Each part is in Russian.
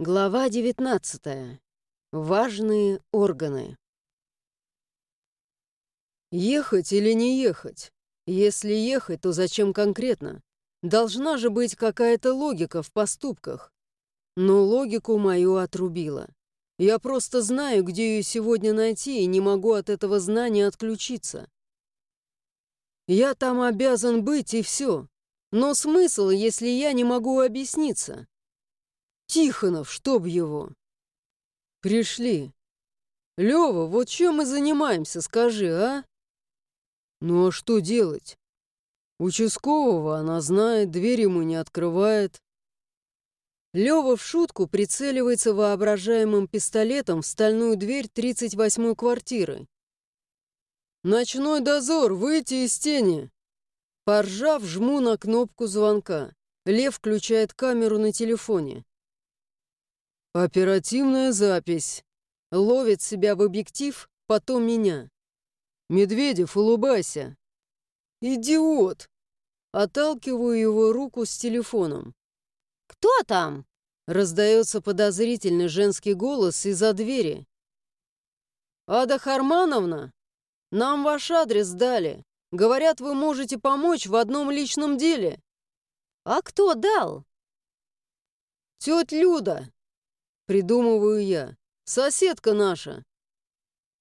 Глава 19. Важные органы. Ехать или не ехать? Если ехать, то зачем конкретно? Должна же быть какая-то логика в поступках. Но логику мою отрубила. Я просто знаю, где ее сегодня найти, и не могу от этого знания отключиться. Я там обязан быть, и все. Но смысл, если я не могу объясниться? Тихонов, чтоб его. Пришли. Лёва, вот чем мы занимаемся, скажи, а? Ну а что делать? Участкового она знает, дверь ему не открывает. Лёва в шутку прицеливается воображаемым пистолетом в стальную дверь 38-й квартиры. «Ночной дозор, выйти из тени!» Поржав, жму на кнопку звонка. Лев включает камеру на телефоне. Оперативная запись. Ловит себя в объектив, потом меня. Медведев, улыбайся. Идиот! Отталкиваю его руку с телефоном. «Кто там?» Раздается подозрительный женский голос из-за двери. «Ада Хармановна, нам ваш адрес дали. Говорят, вы можете помочь в одном личном деле». «А кто дал?» «Тетя Люда, Придумываю я. Соседка наша.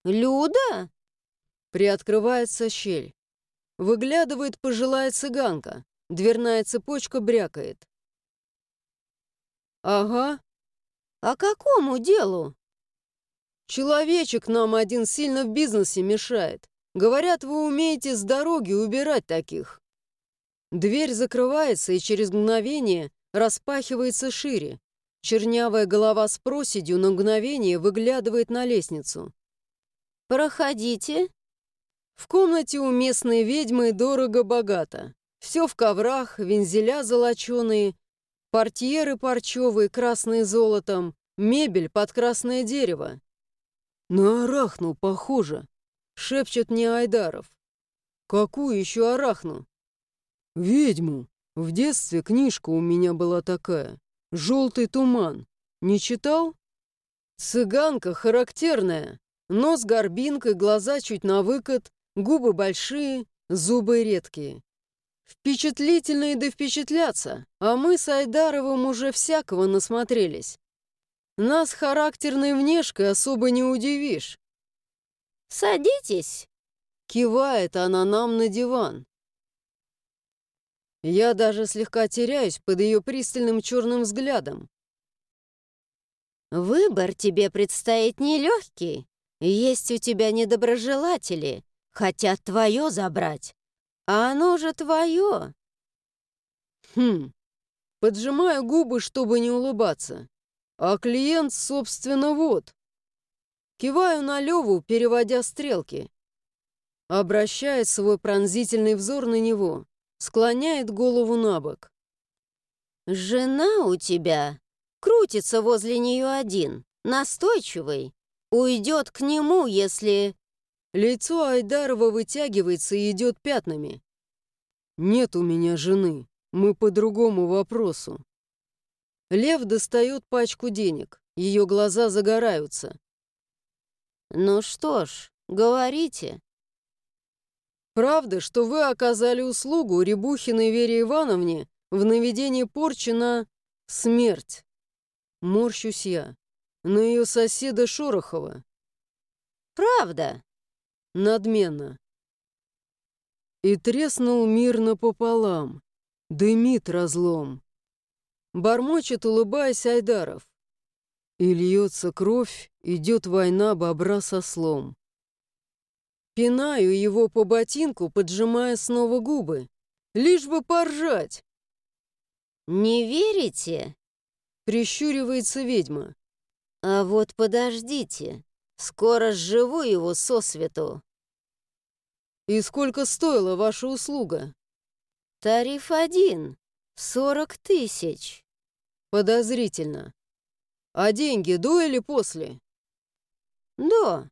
Люда? Приоткрывается щель. Выглядывает пожилая цыганка. Дверная цепочка брякает. Ага. А какому делу? Человечек нам один сильно в бизнесе мешает. Говорят, вы умеете с дороги убирать таких. Дверь закрывается и через мгновение распахивается шире. Чернявая голова с проседью на мгновение выглядывает на лестницу. «Проходите». В комнате у местной ведьмы дорого-богато. Все в коврах, вензеля золоченые, портьеры парчевые, красные золотом, мебель под красное дерево. «На арахну похоже», — шепчет мне Айдаров. «Какую еще арахну?» «Ведьму. В детстве книжка у меня была такая. «Желтый туман». Не читал? Цыганка характерная. Нос горбинкой, глаза чуть на выкат, губы большие, зубы редкие. Впечатлительные да впечатляться, а мы с Айдаровым уже всякого насмотрелись. Нас характерной внешкой особо не удивишь. «Садитесь!» Кивает она нам на диван. Я даже слегка теряюсь под ее пристальным черным взглядом. «Выбор тебе предстоит нелегкий. Есть у тебя недоброжелатели, хотят твое забрать, а оно же твое». Хм, поджимаю губы, чтобы не улыбаться. А клиент, собственно, вот. Киваю на Леву, переводя стрелки. Обращает свой пронзительный взор на него склоняет голову на бок. «Жена у тебя крутится возле нее один, настойчивый. Уйдет к нему, если...» Лицо Айдарова вытягивается и идет пятнами. «Нет у меня жены. Мы по другому вопросу». Лев достает пачку денег. Ее глаза загораются. «Ну что ж, говорите». Правда, что вы оказали услугу Рябухиной Вере Ивановне в наведении порчи на смерть? Морщусь я. На ее соседа Шорохова. Правда? Надменно. И треснул мир напополам. Дымит разлом. Бормочет, улыбаясь Айдаров. И льется кровь, идет война бобра со слом. Пинаю его по ботинку, поджимая снова губы. Лишь бы поржать. «Не верите?» — прищуривается ведьма. «А вот подождите, скоро сживу его сосвету». «И сколько стоила ваша услуга?» «Тариф один. Сорок тысяч». «Подозрительно. А деньги до или после?» «До.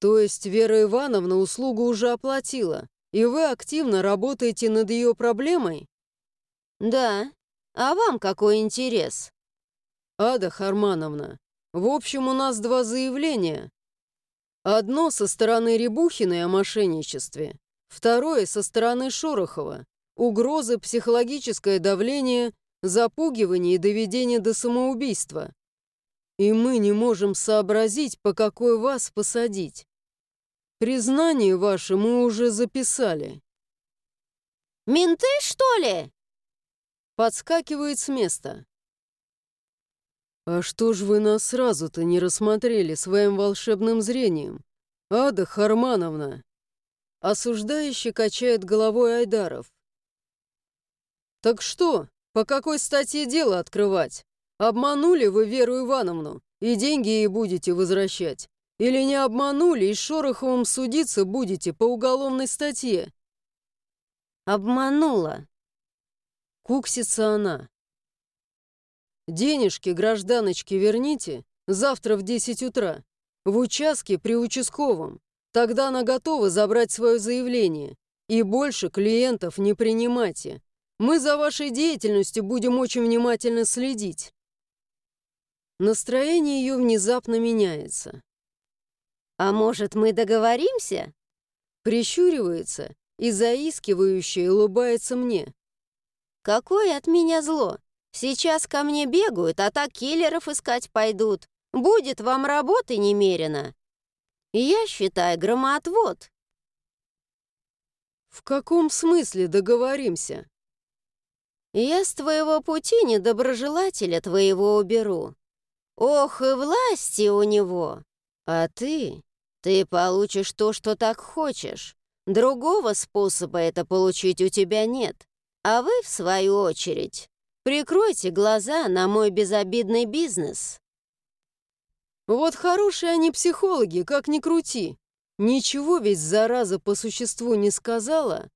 То есть Вера Ивановна услугу уже оплатила, и вы активно работаете над ее проблемой? Да. А вам какой интерес? Ада Хармановна, в общем, у нас два заявления. Одно со стороны Рябухиной о мошенничестве, второе со стороны Шорохова. Угрозы, психологическое давление, запугивание и доведение до самоубийства. И мы не можем сообразить, по какой вас посадить. Признание ваше мы уже записали. «Менты, что ли?» Подскакивает с места. «А что ж вы нас сразу-то не рассмотрели своим волшебным зрением? Ада Хармановна!» Осуждающе качает головой Айдаров. «Так что, по какой статье дело открывать? Обманули вы Веру Ивановну, и деньги ей будете возвращать? Или не обманули, и Шороховым судиться будете по уголовной статье?» «Обманула», — куксится она. «Денежки, гражданочки, верните завтра в 10 утра в участке при участковом. Тогда она готова забрать свое заявление. И больше клиентов не принимайте. Мы за вашей деятельностью будем очень внимательно следить». Настроение ее внезапно меняется. «А может, мы договоримся?» Прищуривается и заискивающе улыбается мне. «Какое от меня зло? Сейчас ко мне бегают, а так киллеров искать пойдут. Будет вам работы немерено. Я считаю громоотвод». «В каком смысле договоримся?» «Я с твоего пути недоброжелателя твоего уберу. Ох, и власти у него. А ты, ты получишь то, что так хочешь. Другого способа это получить у тебя нет. А вы, в свою очередь, Прикройте глаза на мой безобидный бизнес. Вот хорошие они психологи, как ни крути. Ничего ведь зараза по существу не сказала,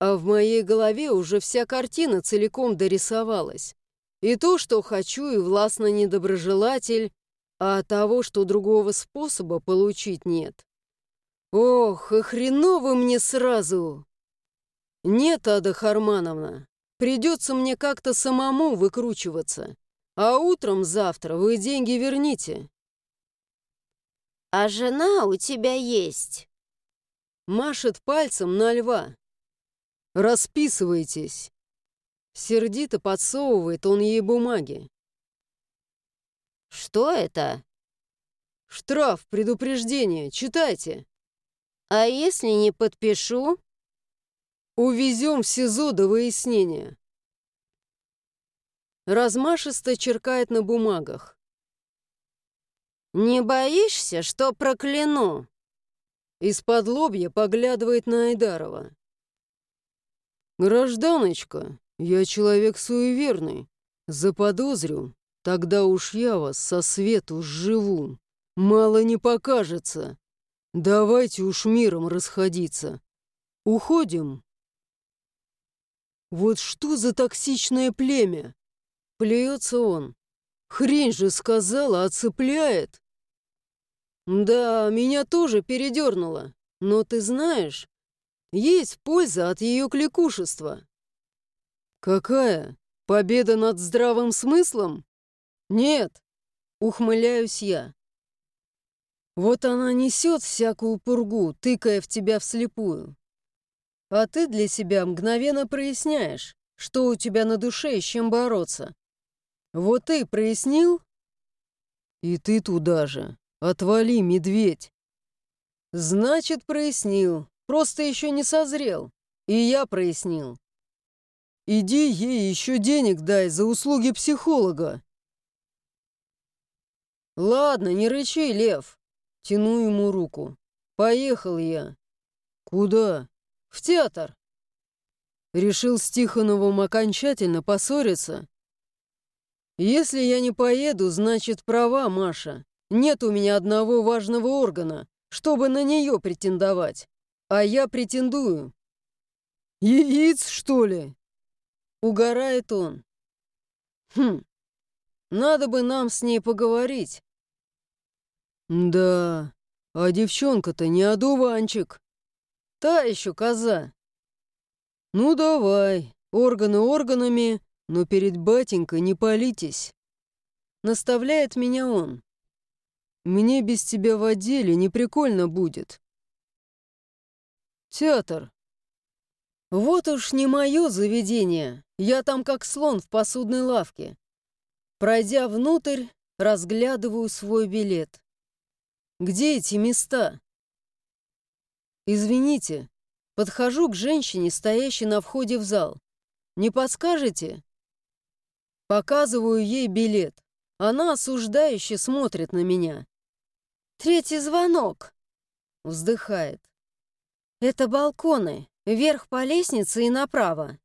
а в моей голове уже вся картина целиком дорисовалась. И то, что хочу, и властно недоброжелатель, а того, что другого способа получить нет. Ох, и хреново мне сразу! Нет, Ада Хармановна, Придется мне как-то самому выкручиваться. А утром завтра вы деньги верните. А жена у тебя есть? Машет пальцем на льва. Расписывайтесь. Сердито подсовывает он ей бумаги. Что это? Штраф, предупреждение, читайте. А если не подпишу? Увезем в СИЗО до выяснения. Размашисто черкает на бумагах. «Не боишься, что прокляну?» Из-под лобья поглядывает на Айдарова. «Гражданочка, я человек суеверный. Заподозрю, тогда уж я вас со свету сживу. Мало не покажется. Давайте уж миром расходиться. Уходим?» «Вот что за токсичное племя?» Плюется он. «Хрень же сказала, оцепляет!» «Да, меня тоже передернуло. Но ты знаешь, есть польза от ее кликушества». «Какая? Победа над здравым смыслом?» «Нет», — ухмыляюсь я. «Вот она несет всякую пургу, тыкая в тебя вслепую. А ты для себя мгновенно проясняешь, что у тебя на душе с чем бороться. Вот ты прояснил? И ты туда же. Отвали, медведь. Значит, прояснил. Просто еще не созрел. И я прояснил. Иди ей еще денег дай за услуги психолога. Ладно, не рычи, Лев. Тяну ему руку. Поехал я. Куда? В театр. Решил с Тихоновым окончательно поссориться. Если я не поеду, значит права, Маша. Нет у меня одного важного органа, чтобы на нее претендовать. А я претендую. Яиц, что ли? Угорает он. Хм, надо бы нам с ней поговорить. Да, а девчонка-то не одуванчик. Та еще коза. Ну давай, органы органами, но перед батенькой не палитесь. наставляет меня он. Мне без тебя в отделе не прикольно будет. Театр. Вот уж не мое заведение. Я там как слон в посудной лавке. Пройдя внутрь, разглядываю свой билет. Где эти места? Извините, подхожу к женщине, стоящей на входе в зал. Не подскажете? Показываю ей билет. Она осуждающе смотрит на меня. «Третий звонок!» Вздыхает. «Это балконы. Вверх по лестнице и направо».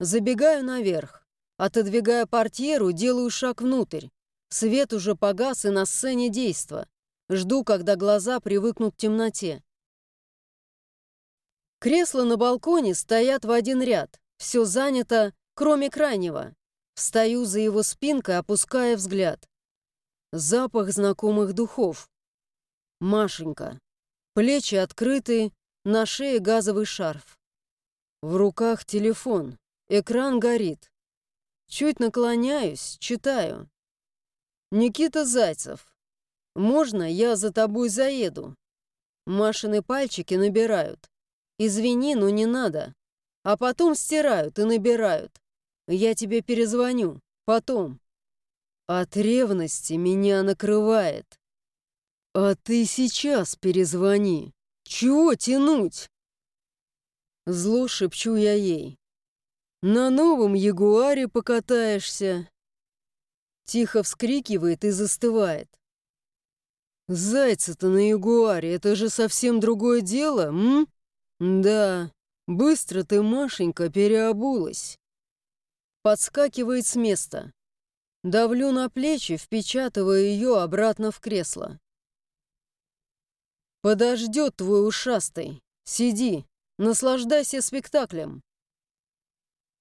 Забегаю наверх. Отодвигая портьеру, делаю шаг внутрь. Свет уже погас и на сцене действа. Жду, когда глаза привыкнут к темноте. Кресла на балконе стоят в один ряд. Все занято, кроме крайнего. Встаю за его спинкой, опуская взгляд. Запах знакомых духов. Машенька. Плечи открыты, на шее газовый шарф. В руках телефон. Экран горит. Чуть наклоняюсь, читаю. «Никита Зайцев. Можно я за тобой заеду?» Машины пальчики набирают. «Извини, но не надо». А потом стирают и набирают. Я тебе перезвоню. Потом. От ревности меня накрывает. А ты сейчас перезвони. Чего тянуть? Зло шепчу я ей. На новом ягуаре покатаешься. Тихо вскрикивает и застывает. Зайца-то на ягуаре, это же совсем другое дело, м? Да, быстро ты, Машенька, переобулась. Подскакивает с места. Давлю на плечи, впечатывая ее обратно в кресло. «Подождет твой ушастый. Сиди, наслаждайся спектаклем».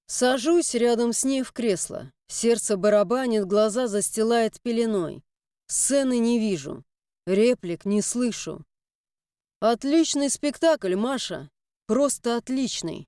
Сажусь рядом с ней в кресло. Сердце барабанит, глаза застилает пеленой. Сцены не вижу. Реплик не слышу. «Отличный спектакль, Маша. Просто отличный.